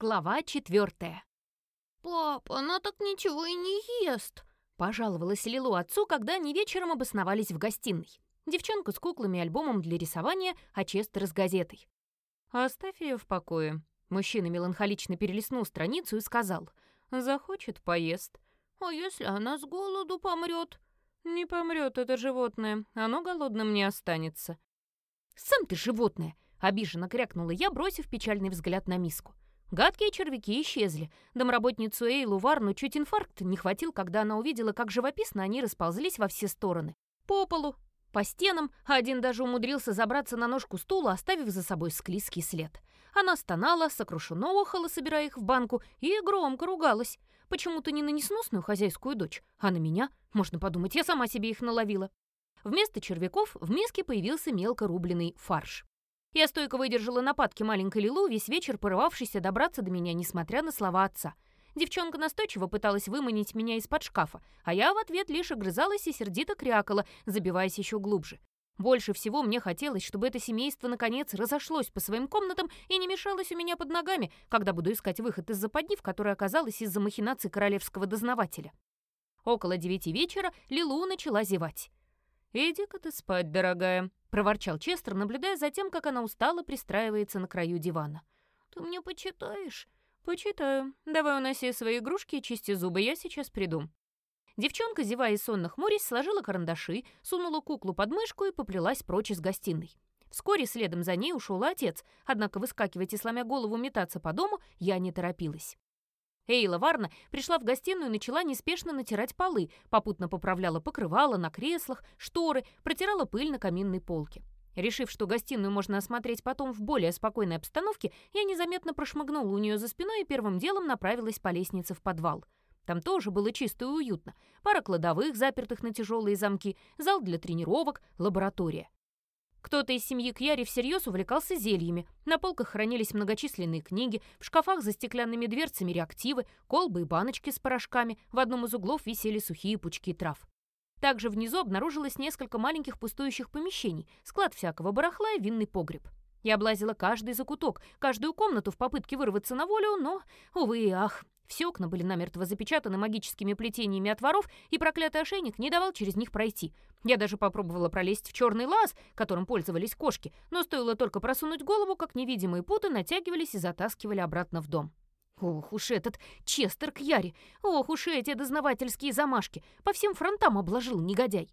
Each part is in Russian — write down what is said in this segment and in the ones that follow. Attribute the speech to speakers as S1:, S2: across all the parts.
S1: Глава четвертая.
S2: «Пап, она так ничего и не ест», —
S1: пожаловалась Лилу отцу, когда они вечером обосновались в гостиной. Девчонка с куклами и альбомом для рисования, а Честер с газетой. «Оставь ее в покое». Мужчина меланхолично перелистнул страницу и сказал. «Захочет, поест».
S2: «А если она с голоду помрет?»
S1: «Не помрет это животное, оно голодным не останется». «Сам ты животное!» — обиженно крякнула я, бросив печальный взгляд на миску. Гадкие червяки исчезли. Домработницу Эйлу Варну чуть инфаркт не хватил, когда она увидела, как живописно они расползлись во все стороны. По полу, по стенам, один даже умудрился забраться на ножку стула, оставив за собой склизкий след. Она стонала, сокрушенно охала, собирая их в банку, и громко ругалась. Почему-то не на несносную хозяйскую дочь, а на меня. Можно подумать, я сама себе их наловила. Вместо червяков в миске появился мелко рубленый фарш. Я стойко выдержала нападки маленькой Лилу, весь вечер порывавшейся добраться до меня, несмотря на слова отца. Девчонка настойчиво пыталась выманить меня из-под шкафа, а я в ответ лишь огрызалась и сердито крякала, забиваясь еще глубже. Больше всего мне хотелось, чтобы это семейство наконец разошлось по своим комнатам и не мешалось у меня под ногами, когда буду искать выход из западни, в которой оказалась из-за махинаций королевского дознавателя. Около девяти вечера Лилу начала зевать. «Иди-ка ты спать, дорогая», — проворчал Честер, наблюдая за тем, как она устало пристраивается на краю дивана.
S2: «Ты мне почитаешь?»
S1: «Почитаю. Давай уноси свои игрушки и чисти зубы, я сейчас приду». Девчонка, зевая и сонно хмурясь, сложила карандаши, сунула куклу под мышку и поплелась прочь из гостиной. Вскоре следом за ней ушел отец, однако выскакивать и сломя голову метаться по дому я не торопилась. Эйла Варна пришла в гостиную и начала неспешно натирать полы, попутно поправляла покрывала на креслах, шторы, протирала пыль на каминной полке. Решив, что гостиную можно осмотреть потом в более спокойной обстановке, я незаметно прошмыгнула у нее за спиной и первым делом направилась по лестнице в подвал. Там тоже было чисто и уютно. Пара кладовых, запертых на тяжелые замки, зал для тренировок, лаборатория. Кто-то из семьи Кьяри всерьез увлекался зельями. На полках хранились многочисленные книги, в шкафах за стеклянными дверцами реактивы, колбы и баночки с порошками, в одном из углов висели сухие пучки трав. Также внизу обнаружилось несколько маленьких пустующих помещений, склад всякого барахла и винный погреб. Я облазила каждый закуток, каждую комнату в попытке вырваться на волю, но, увы и ах, все окна были намертво запечатаны магическими плетениями от воров, и проклятый ошейник не давал через них пройти. Я даже попробовала пролезть в черный лаз, которым пользовались кошки, но стоило только просунуть голову, как невидимые путы натягивались и затаскивали обратно в дом. Ох уж этот Честер Кьяри! Ох уж эти дознавательские замашки! По всем фронтам обложил негодяй!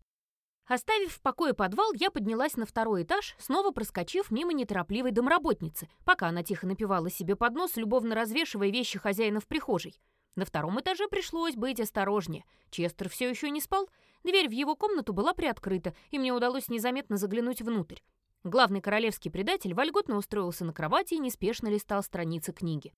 S1: Оставив в покое подвал, я поднялась на второй этаж, снова проскочив мимо неторопливой домработницы, пока она тихо напивала себе под нос, любовно развешивая вещи хозяина в прихожей. На втором этаже пришлось быть осторожнее. Честер все еще не спал. Дверь в его комнату была приоткрыта, и мне удалось незаметно заглянуть внутрь. Главный королевский предатель вольготно устроился на кровати и неспешно листал страницы книги.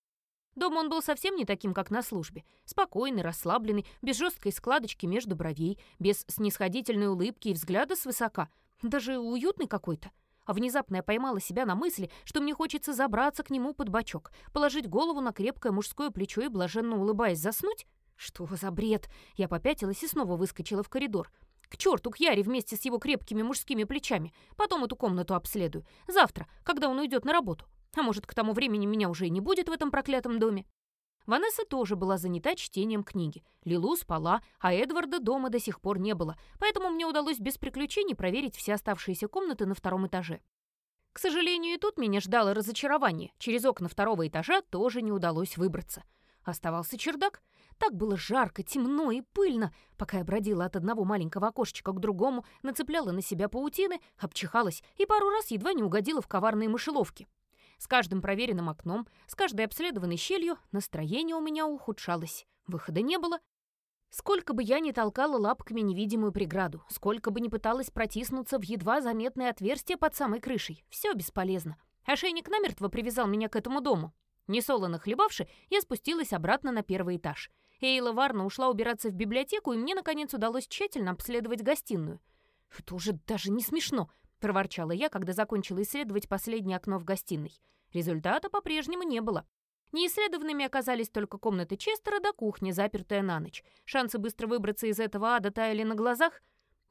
S1: Дома он был совсем не таким, как на службе. Спокойный, расслабленный, без жесткой складочки между бровей, без снисходительной улыбки и взгляда свысока. Даже уютный какой-то. А внезапно я поймала себя на мысли, что мне хочется забраться к нему под бочок, положить голову на крепкое мужское плечо и, блаженно улыбаясь, заснуть. Что за бред? Я попятилась и снова выскочила в коридор. К черту, к Яре вместе с его крепкими мужскими плечами. Потом эту комнату обследую. Завтра, когда он уйдет на работу. А может, к тому времени меня уже и не будет в этом проклятом доме? Ванесса тоже была занята чтением книги. Лилу спала, а Эдварда дома до сих пор не было, поэтому мне удалось без приключений проверить все оставшиеся комнаты на втором этаже. К сожалению, и тут меня ждало разочарование. Через окна второго этажа тоже не удалось выбраться. Оставался чердак. Так было жарко, темно и пыльно, пока я бродила от одного маленького окошечка к другому, нацепляла на себя паутины, обчихалась и пару раз едва не угодила в коварные мышеловки. С каждым проверенным окном, с каждой обследованной щелью настроение у меня ухудшалось. Выхода не было. Сколько бы я ни толкала лапками невидимую преграду, сколько бы ни пыталась протиснуться в едва заметное отверстие под самой крышей, все бесполезно. Ошейник намертво привязал меня к этому дому. Несолоно хлебавши, я спустилась обратно на первый этаж. Эйла Варна ушла убираться в библиотеку, и мне, наконец, удалось тщательно обследовать гостиную. Это уже даже не смешно. — проворчала я, когда закончила исследовать последнее окно в гостиной. Результата по-прежнему не было. Неисследованными оказались только комнаты Честера до кухни, запертая на ночь. Шансы быстро выбраться из этого ада таяли на глазах.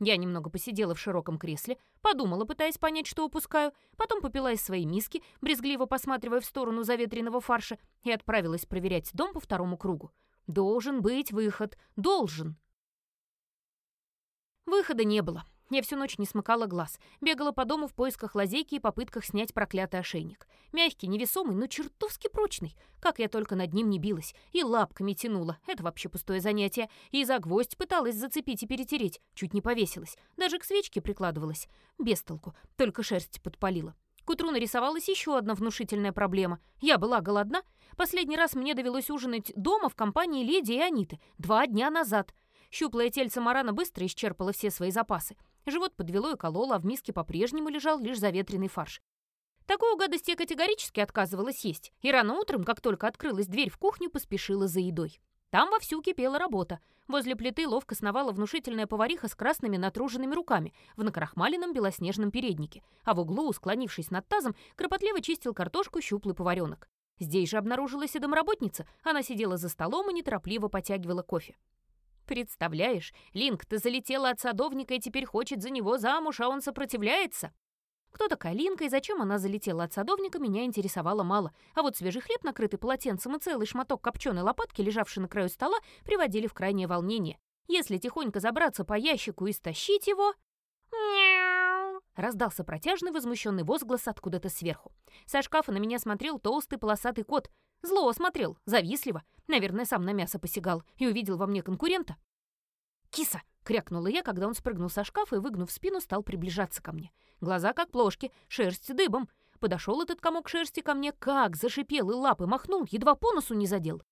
S1: Я немного посидела в широком кресле, подумала, пытаясь понять, что упускаю, потом попила из своей миски, брезгливо посматривая в сторону заветренного фарша, и отправилась проверять дом по второму кругу. Должен быть выход. Должен. Выхода не было. Я всю ночь не смыкала глаз, бегала по дому в поисках лазейки и попытках снять проклятый ошейник. Мягкий, невесомый, но чертовски прочный. Как я только над ним не билась. И лапками тянула. Это вообще пустое занятие. И за гвоздь пыталась зацепить и перетереть. Чуть не повесилась. Даже к свечке прикладывалась. Без толку. Только шерсть подпалила. К утру нарисовалась еще одна внушительная проблема. Я была голодна. Последний раз мне довелось ужинать дома в компании леди и Аниты. Два дня назад. Щуплое тельце Марана быстро исчерпало все свои запасы. Живот подвело и кололо, а в миске по-прежнему лежал лишь заветренный фарш. Такую гадость я категорически отказывалась есть, и рано утром, как только открылась дверь в кухню, поспешила за едой. Там вовсю кипела работа. Возле плиты ловко сновала внушительная повариха с красными натруженными руками в накрахмаленном белоснежном переднике, а в углу, склонившись над тазом, кропотливо чистил картошку щуплый поваренок. Здесь же обнаружилась и домработница. Она сидела за столом и неторопливо потягивала кофе. Представляешь, Линк, ты залетела от садовника и теперь хочет за него замуж, а он сопротивляется. Кто такая Линка и зачем она залетела от садовника, меня интересовало мало. А вот свежий хлеб, накрытый полотенцем, и целый шматок копченой лопатки, лежавший на краю стола, приводили в крайнее волнение. Если тихонько забраться по ящику и стащить его... Раздался протяжный возмущенный возглас откуда-то сверху. Со шкафа на меня смотрел толстый полосатый кот. Зло смотрел, завистливо. Наверное, сам на мясо посягал и увидел во мне конкурента. «Киса!» — крякнула я, когда он спрыгнул со шкафа и, выгнув спину, стал приближаться ко мне. Глаза как плошки, шерсть дыбом. Подошел этот комок шерсти ко мне, как зашипел и лапы махнул, едва по носу не задел.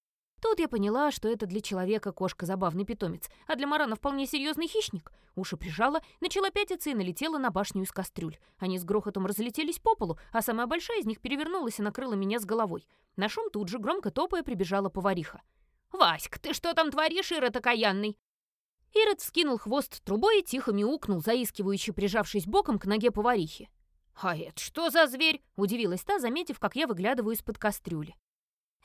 S1: Тут я поняла, что это для человека кошка забавный питомец, а для Марана вполне серьезный хищник. Уши прижала, начала пятиться и налетела на башню из кастрюль. Они с грохотом разлетелись по полу, а самая большая из них перевернулась и накрыла меня с головой. На шум тут же, громко топая, прибежала повариха. «Васьк, ты что там творишь, Ирод окаянный?» Ирод вскинул хвост трубой и тихо мяукнул, заискивающе прижавшись боком к ноге поварихи. «А это что за зверь?» — удивилась та, заметив, как я выглядываю из-под кастрюли.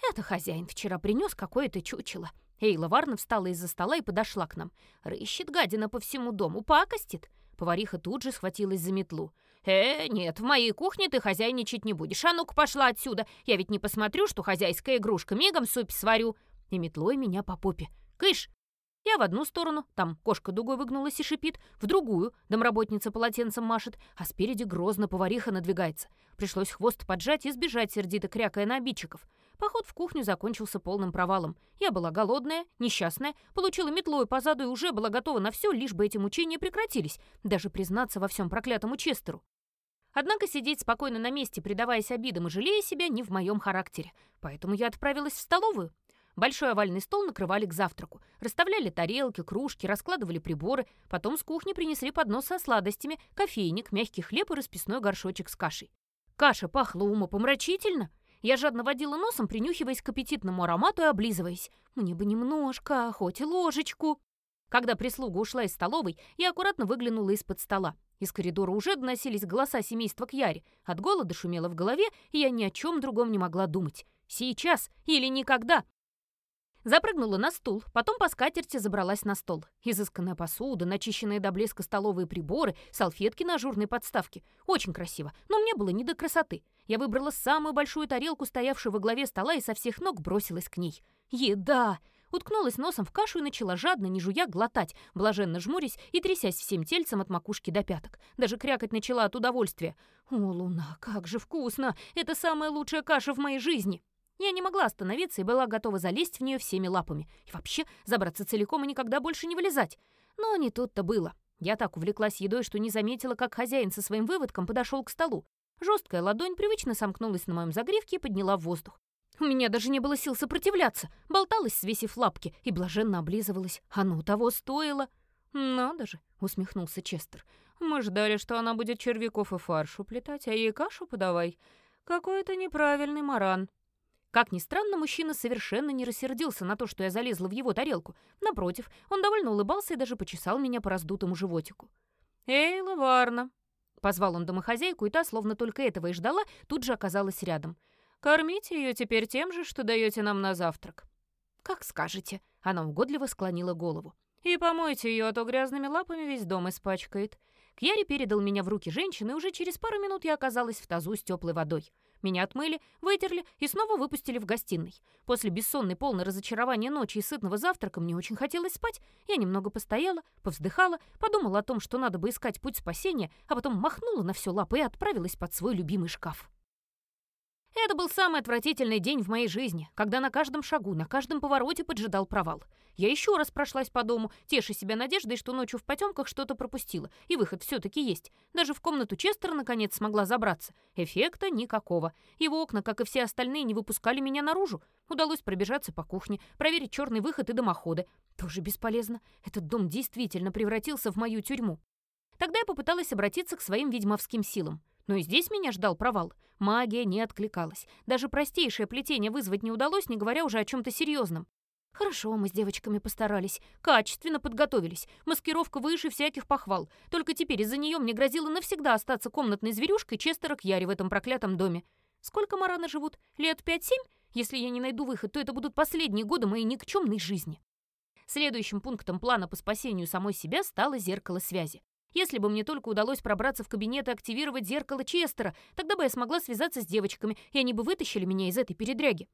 S1: «Это хозяин вчера принес какое-то чучело». Эйла Варна встала из-за стола и подошла к нам. Рыщет гадина по всему дому, пакостит. Повариха тут же схватилась за метлу. «Э, нет, в моей кухне ты хозяйничать не будешь. А ну-ка пошла отсюда. Я ведь не посмотрю, что хозяйская игрушка. Мигом суп сварю». И метлой меня по попе. «Кыш, я в одну сторону, там кошка дугой выгнулась и шипит, в другую, домработница полотенцем машет, а спереди грозно повариха надвигается. Пришлось хвост поджать и сбежать, сердито крякая на обидчиков. Поход в кухню закончился полным провалом. Я была голодная, несчастная, получила метлой по заду и уже была готова на все, лишь бы эти мучения прекратились, даже признаться во всем проклятому Честеру. Однако сидеть спокойно на месте, предаваясь обидам и жалея себя, не в моем характере. Поэтому я отправилась в столовую. Большой овальный стол накрывали к завтраку. Расставляли тарелки, кружки, раскладывали приборы. Потом с кухни принесли поднос со сладостями, кофейник, мягкий хлеб и расписной горшочек с кашей. Каша пахла умопомрачительно. Я жадно водила носом, принюхиваясь к аппетитному аромату и облизываясь. Мне бы немножко, хоть и ложечку. Когда прислуга ушла из столовой, я аккуратно выглянула из-под стола. Из коридора уже доносились голоса семейства Кьяри. От голода шумело в голове, и я ни о чем другом не могла думать. Сейчас или никогда. Запрыгнула на стул, потом по скатерти забралась на стол. Изысканная посуда, начищенные до блеска столовые приборы, салфетки на ажурной подставке. Очень красиво, но мне было не до красоты. Я выбрала самую большую тарелку, стоявшую во главе стола, и со всех ног бросилась к ней. Еда! Уткнулась носом в кашу и начала жадно, не жуя, глотать, блаженно жмурясь и трясясь всем тельцем от макушки до пяток. Даже крякать начала от удовольствия. «О, Луна, как же вкусно! Это самая лучшая каша в моей жизни!» Я не могла остановиться и была готова залезть в нее всеми лапами. И вообще забраться целиком и никогда больше не вылезать. Но не тут-то было. Я так увлеклась едой, что не заметила, как хозяин со своим выводком подошел к столу. Жесткая ладонь привычно сомкнулась на моем загривке и подняла в воздух. У меня даже не было сил сопротивляться. Болталась, свесив лапки, и блаженно облизывалась. Оно того стоило. «Надо же», — усмехнулся Честер. «Мы ждали, что она будет червяков и фарш уплетать, а ей кашу подавай. Какой-то неправильный маран». Как ни странно, мужчина совершенно не рассердился на то, что я залезла в его тарелку. Напротив, он довольно улыбался и даже почесал меня по раздутому животику. «Эй, Лаварна!» Позвал он домохозяйку, и та, словно только этого и ждала, тут же оказалась рядом. «Кормите ее теперь тем же, что даете нам на завтрак». «Как скажете», — она угодливо склонила голову. «И помойте ее, а то грязными лапами весь дом испачкает». Кьяри передал меня в руки женщины, и уже через пару минут я оказалась в тазу с теплой водой. Меня отмыли, вытерли и снова выпустили в гостиной. После бессонной полной разочарования ночи и сытного завтрака мне очень хотелось спать. Я немного постояла, повздыхала, подумала о том, что надо бы искать путь спасения, а потом махнула на все лапы и отправилась под свой любимый шкаф. Это был самый отвратительный день в моей жизни, когда на каждом шагу, на каждом повороте поджидал провал. Я еще раз прошлась по дому, теша себя надеждой, что ночью в потемках что-то пропустила, и выход все-таки есть. Даже в комнату Честера наконец смогла забраться. Эффекта никакого. Его окна, как и все остальные, не выпускали меня наружу. Удалось пробежаться по кухне, проверить черный выход и дымоходы. Тоже бесполезно. Этот дом действительно превратился в мою тюрьму. Тогда я попыталась обратиться к своим ведьмовским силам. Но и здесь меня ждал провал. Магия не откликалась. Даже простейшее плетение вызвать не удалось, не говоря уже о чем-то серьезном. Хорошо, мы с девочками постарались. Качественно подготовились. Маскировка выше всяких похвал. Только теперь из-за нее мне грозило навсегда остаться комнатной зверюшкой Честера Кьяри в этом проклятом доме. Сколько мараны живут? Лет пять-семь? Если я не найду выход, то это будут последние годы моей никчемной жизни. Следующим пунктом плана по спасению самой себя стало зеркало связи. Если бы мне только удалось пробраться в кабинет и активировать зеркало Честера, тогда бы я смогла связаться с девочками, и они бы вытащили меня из этой передряги.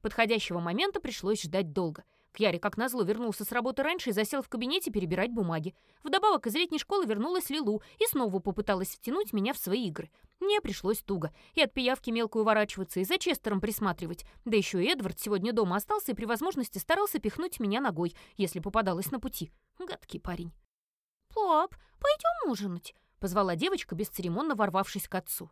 S1: Подходящего момента пришлось ждать долго. Кьяри, как назло, вернулся с работы раньше и засел в кабинете перебирать бумаги. Вдобавок из летней школы вернулась Лилу и снова попыталась втянуть меня в свои игры. Мне пришлось туго. И от пиявки мелкую уворачиваться, и за Честером присматривать. Да еще и Эдвард сегодня дома остался и при возможности старался пихнуть меня ногой, если попадалась на пути. Гадкий парень.
S2: «Пап, пойдем ужинать», —
S1: позвала девочка, бесцеремонно ворвавшись к отцу.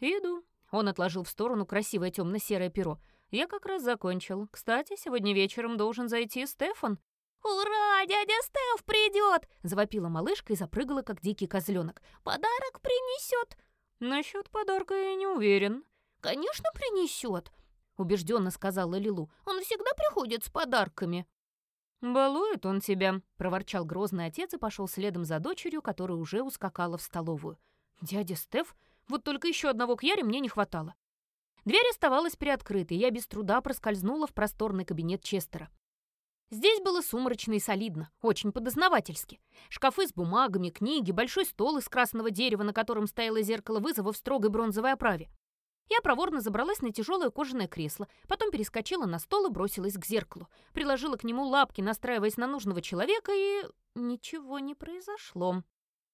S1: «Иду». Он отложил в сторону красивое темно-серое перо. «Я как раз закончил. Кстати, сегодня вечером должен зайти Стефан».
S2: «Ура! Дядя Стеф придет!»
S1: — завопила малышка и запрыгала, как дикий козленок.
S2: «Подарок принесет!»
S1: «Насчет подарка я не уверен».
S2: «Конечно, принесет!»
S1: — убежденно сказала Лилу.
S2: «Он всегда приходит с подарками».
S1: «Балует он тебя», — проворчал грозный отец и пошел следом за дочерью, которая уже ускакала в столовую. «Дядя Стеф? Вот только еще одного кьяри мне не хватало». Дверь оставалась приоткрытой, и я без труда проскользнула в просторный кабинет Честера. Здесь было сумрачно и солидно, очень подознавательски. Шкафы с бумагами, книги, большой стол из красного дерева, на котором стояло зеркало вызова в строгой бронзовой оправе. Я проворно забралась на тяжелое кожаное кресло, потом перескочила на стол и бросилась к зеркалу. Приложила к нему лапки, настраиваясь на нужного человека, и... ничего не произошло.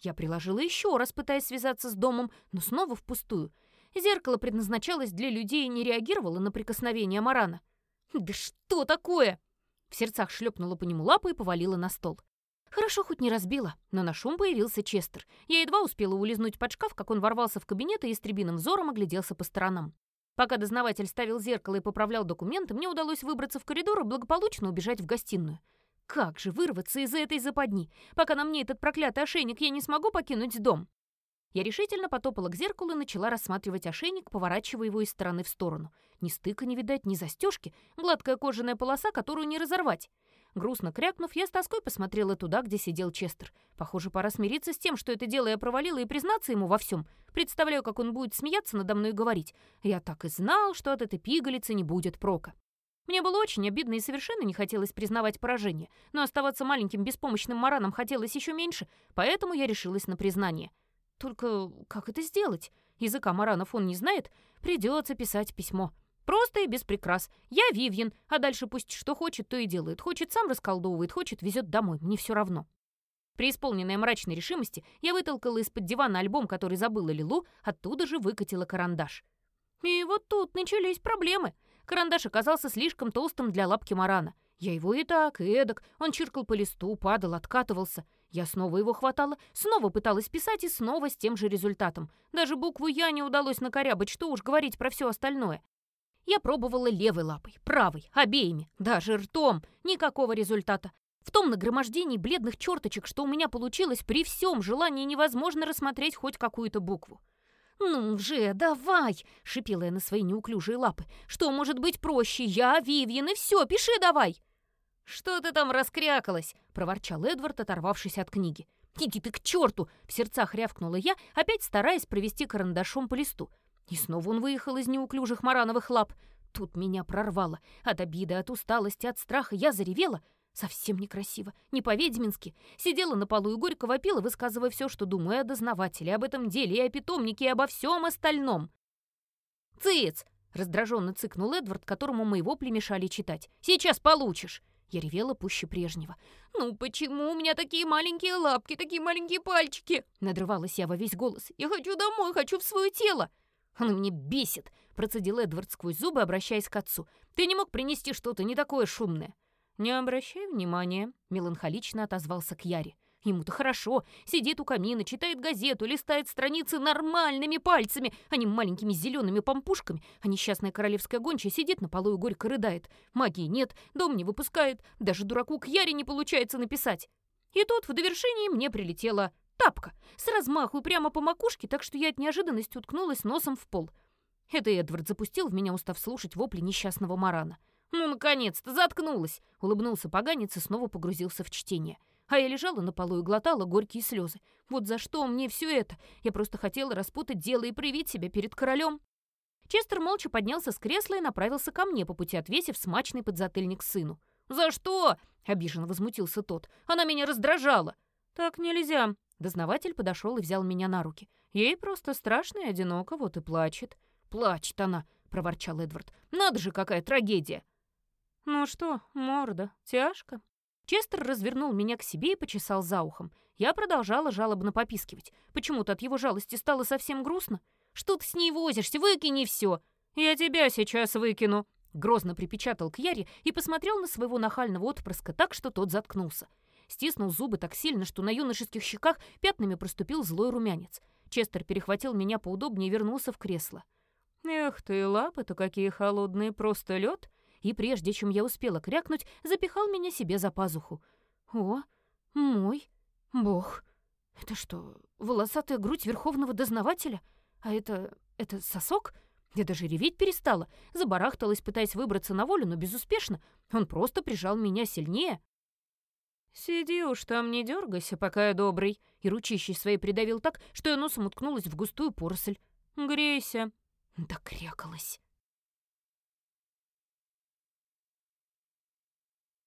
S1: Я приложила еще раз, пытаясь связаться с домом, но снова впустую. Зеркало предназначалось для людей и не реагировало на прикосновение Марана. «Да что такое?» В сердцах шлепнула по нему лапу и повалила на стол. Хорошо хоть не разбила, но на шум появился Честер. Я едва успела улизнуть под шкаф, как он ворвался в кабинет и истребиным взором огляделся по сторонам. Пока дознаватель ставил зеркало и поправлял документы, мне удалось выбраться в коридор и благополучно убежать в гостиную. Как же вырваться из этой западни? Пока на мне этот проклятый ошейник, я не смогу покинуть дом. Я решительно потопала к зеркалу и начала рассматривать ошейник, поворачивая его из стороны в сторону. Ни стыка не видать, ни застежки, гладкая кожаная полоса, которую не разорвать. Грустно крякнув, я с тоской посмотрела туда, где сидел Честер. Похоже, пора смириться с тем, что это дело я провалила, и признаться ему во всем. Представляю, как он будет смеяться надо мной и говорить. Я так и знал, что от этой пигалицы не будет прока. Мне было очень обидно и совершенно не хотелось признавать поражение, но оставаться маленьким беспомощным мараном хотелось еще меньше, поэтому я решилась на признание. Только как это сделать? Языка маранов он не знает, придется писать письмо. Просто и без прикрас. Я Вивьен, а дальше пусть что хочет, то и делает. Хочет сам расколдовывает, хочет везет домой. Мне все равно. При исполненной мрачной решимости я вытолкала из-под дивана альбом, который забыла Лилу, оттуда же выкатила карандаш. И вот тут начались проблемы. Карандаш оказался слишком толстым для лапки Марана. Я его и так, и эдак. Он чиркал по листу, падал, откатывался. Я снова его хватала, снова пыталась писать и снова с тем же результатом. Даже букву «Я» не удалось накорябать, что уж говорить про все остальное. Я пробовала левой лапой, правой, обеими, даже ртом. Никакого результата. В том нагромождении бледных черточек, что у меня получилось, при всем желании невозможно рассмотреть хоть какую-то букву. «Ну же, давай!» — шипела я на свои неуклюжие лапы. «Что может быть проще? Я, Вивьен, и все, пиши давай!» «Что ты там раскрякалась?» — проворчал Эдвард, оторвавшись от книги. «Иди ты к черту!» — в сердцах рявкнула я, опять стараясь провести карандашом по листу. И снова он выехал из неуклюжих марановых лап. Тут меня прорвало. От обиды, от усталости, от страха я заревела. Совсем некрасиво, не по-ведьмински. Сидела на полу и горько вопила, высказывая все, что думаю о дознавателе, об этом деле, и о питомнике, и обо всем остальном. «Цыц!» — раздраженно цыкнул Эдвард, которому мои вопли мешали читать. «Сейчас получишь!» Я ревела пуще прежнего. «Ну почему у меня такие маленькие лапки, такие маленькие пальчики?» Надрывалась я во весь голос. «Я хочу домой, хочу в свое тело!» «Он меня бесит!» — процедил Эдвард сквозь зубы, обращаясь к отцу. «Ты не мог принести что-то не такое шумное?» «Не обращай внимания», — меланхолично отозвался к Яре. Ему-то хорошо. Сидит у камина, читает газету, листает страницы нормальными пальцами, а не маленькими зелеными помпушками. А несчастная королевская гончая сидит на полу и горько рыдает. Магии нет, дом не выпускает, даже дураку к Яре не получается написать. И тут в довершении мне прилетела тапка. С размаху прямо по макушке, так что я от неожиданности уткнулась носом в пол. Это Эдвард запустил в меня, устав слушать вопли несчастного Марана. «Ну, наконец-то, заткнулась!» — улыбнулся поганец и снова погрузился в чтение. А я лежала на полу и глотала горькие слезы. Вот за что мне все это? Я просто хотела распутать дело и проявить себя перед королем. Честер молча поднялся с кресла и направился ко мне, по пути отвесив смачный подзатыльник сыну. «За что?» — обиженно возмутился тот. «Она меня раздражала». «Так нельзя». Дознаватель подошел и взял меня на руки. Ей просто страшно и одиноко, вот и плачет. «Плачет она», — проворчал Эдвард. «Надо же, какая трагедия!» «Ну что, морда, тяжко?» Честер развернул меня к себе и почесал за ухом. Я продолжала жалобно попискивать. Почему-то от его жалости стало совсем грустно. «Что ты с ней возишься? Выкини все!» «Я тебя сейчас выкину!» Грозно припечатал к Яре и посмотрел на своего нахального отпрыска так, что тот заткнулся. Стиснул зубы так сильно, что на юношеских щеках пятнами проступил злой румянец. Честер перехватил меня поудобнее и вернулся в кресло. «Эх ты, лапы-то какие холодные, просто лед!» и прежде чем я успела крякнуть, запихал меня себе за пазуху. «О, мой бог! Это что, волосатая грудь верховного дознавателя? А это... это сосок?» Я даже реветь перестала, забарахталась, пытаясь выбраться на волю, но безуспешно. Он просто прижал меня сильнее. «Сиди уж там, не дергайся, пока я добрый», и ручищей своей придавил так, что я носом уткнулась в густую поросль. «Грейся». Да крякалась.